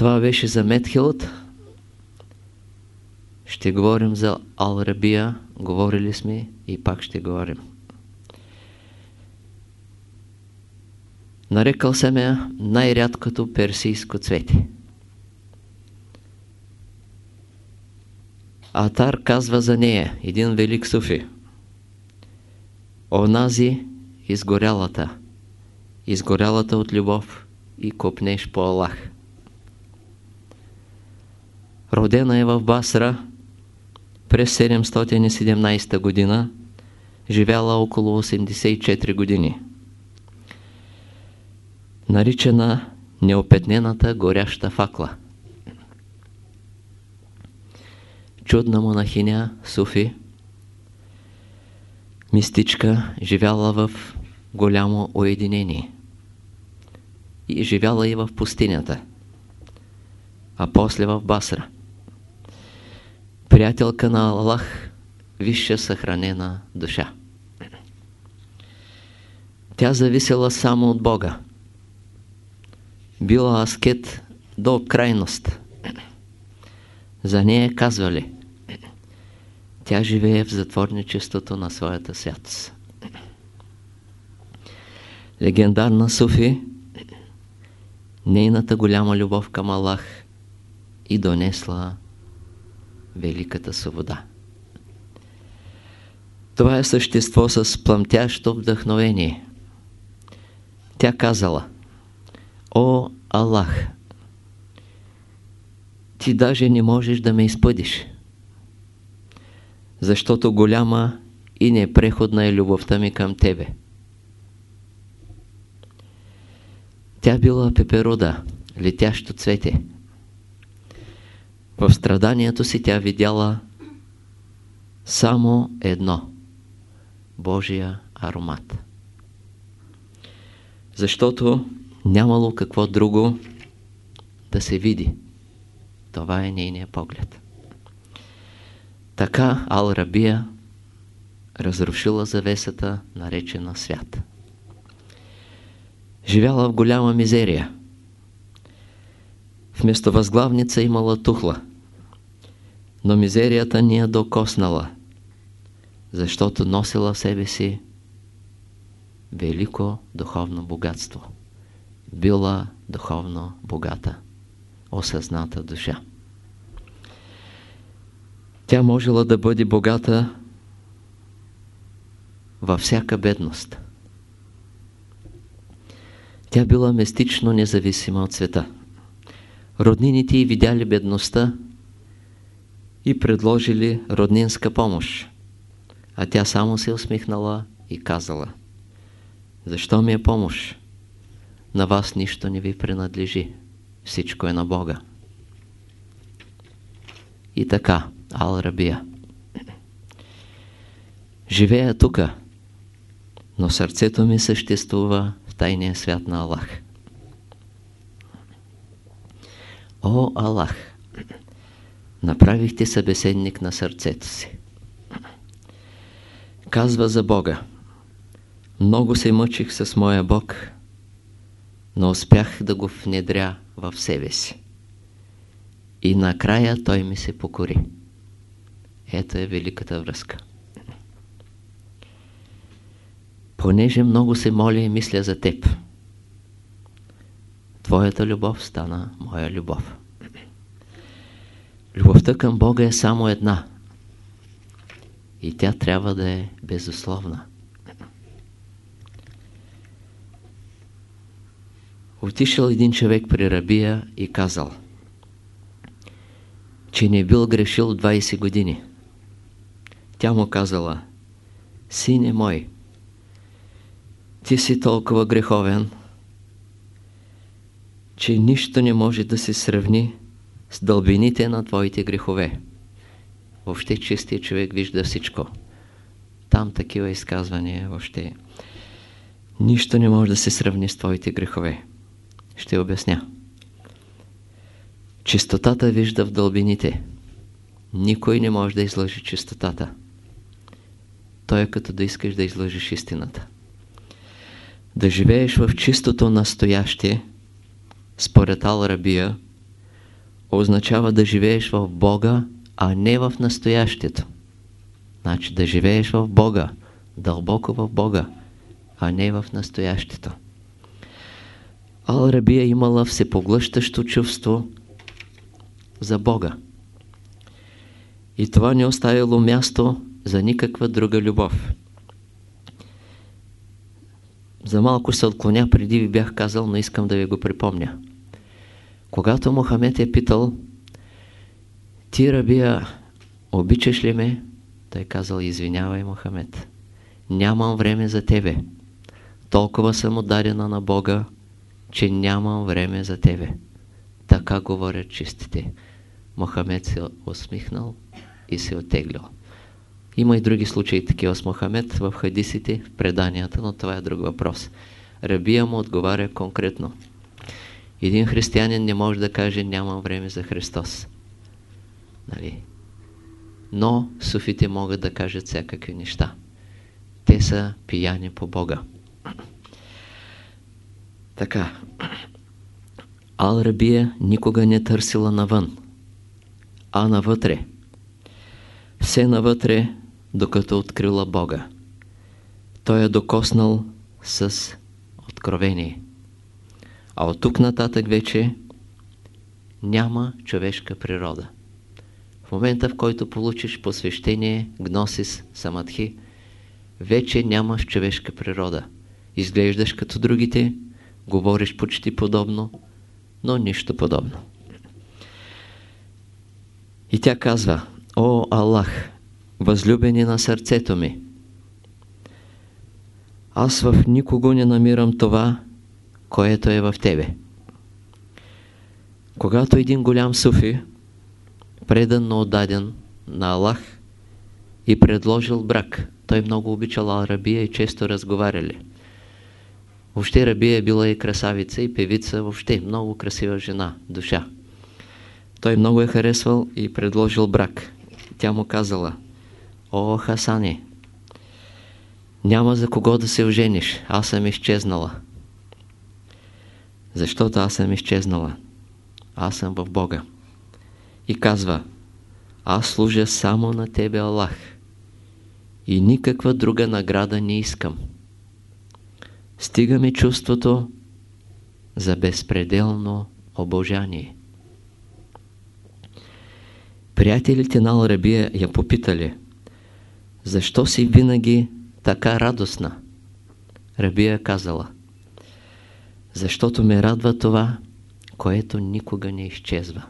Това беше за Метхилът. Ще говорим за Ал-Рабия. Говорили сме и пак ще говорим. Нарекал съм я най-рядкото персийско цвете. Атар казва за нея, един велик суфи. Онази изгорялата, изгорялата от любов и копнеш по Аллах. Родена е в Басра през 717 година, живяла около 84 години. Наричана неопетнената горяща факла. Чудна монахиня, Суфи, мистичка, живяла в голямо уединение. И живяла и в пустинята, а после в Басра приятелка на Аллах, висша съхранена душа. Тя зависела само от Бога. Била аскет до крайност. За нея казвали, тя живее в затворничеството на своята святост. Легендарна Суфи, нейната голяма любов към Аллах и донесла великата свобода. Това е същество с пламтящо вдъхновение. Тя казала, О, Аллах, ти даже не можеш да ме изпъдиш, защото голяма и непреходна е любовта ми към Тебе. Тя била пеперуда, летящо цвете, в страданието си тя видяла само едно – Божия аромат. Защото нямало какво друго да се види. Това е нейният поглед. Така Ал-Рабия разрушила завесата, наречена свят. Живяла в голяма мизерия. Вместо възглавница имала тухла – но мизерията ни е докоснала, защото носила в себе си велико духовно богатство. Била духовно богата, осъзната душа. Тя можела да бъде богата във всяка бедност. Тя била мистично независима от света. Роднините й видяли бедността и предложили роднинска помощ. А тя само се усмихнала и казала Защо ми е помощ? На вас нищо не ви принадлежи. Всичко е на Бога. И така, Ал-Рабия. Живея тука, но сърцето ми съществува в тайния свят на Аллах. О, Аллах! Направихте събеседник на сърцето си. Казва за Бога. Много се мъчих с моя Бог, но успях да го внедря в себе си. И накрая той ми се покори. Ето е великата връзка. Понеже много се моля и мисля за теб, твоята любов стана моя любов. Любовта към Бога е само една. И тя трябва да е безусловна. Отишъл един човек при Рабия и казал, че не бил грешил 20 години. Тя му казала, сине мой, ти си толкова греховен, че нищо не може да се сравни с дълбините на твоите грехове. Въобще чистия човек вижда всичко. Там такива изказвания въобще. Нищо не може да се сравни с твоите грехове. Ще обясня. Чистотата вижда в дълбините. Никой не може да излъжи чистотата. Той е като да искаш да излъжиш истината. Да живееш в чистото настояще, според Ал Рабия, означава да живееш в Бога, а не в настоящето. Значи да живееш в Бога, дълбоко в Бога, а не в настоящето. Ал-Рабия имала всепоглъщащо чувство за Бога. И това не оставило място за никаква друга любов. За малко се отклоня, преди ви бях казал, но искам да ви го припомня. Когато Мохамед е питал, ти, Рабия, обичаш ли ме? Той казал, извинявай, Мохамед, нямам време за тебе. Толкова съм отдадена на Бога, че нямам време за тебе. Така говорят чистите. Мохамед се усмихнал и се отеглял. Има и други случаи такива с Мохамед в хадисите, в преданията, но това е друг въпрос. Рабия му отговаря конкретно. Един християнин не може да каже нямам време за Христос. Нали? Но суфите могат да кажат всякакви неща. Те са пияни по Бога. Така. Ал-Рабия никога не търсила навън, а навътре. Все навътре, докато открила Бога. Той е докоснал с откровение. А от тук нататък вече няма човешка природа. В момента, в който получиш посвещение, гносис, самадхи, вече нямаш човешка природа. Изглеждаш като другите, говориш почти подобно, но нищо подобно. И тя казва, О Аллах, възлюбени на сърцето ми, аз в никого не намирам това, което е в тебе. Когато един голям суфи, предан, но отдаден на Аллах и предложил брак, той много обичал Ал-Рабия и често разговаряли. Въобще Рабия е била и красавица, и певица, въобще много красива жена, душа. Той много е харесвал и предложил брак. Тя му казала, О, Хасани, няма за кого да се ожениш, аз съм изчезнала. Защото аз съм изчезнала. Аз съм в Бога. И казва, аз служа само на Тебе, Аллах. И никаква друга награда не искам. Стига ми чувството за безпределно обожание. Приятелите на Алрабия я попитали, защо си винаги така радостна? Рабия казала, защото ме радва това, което никога не изчезва.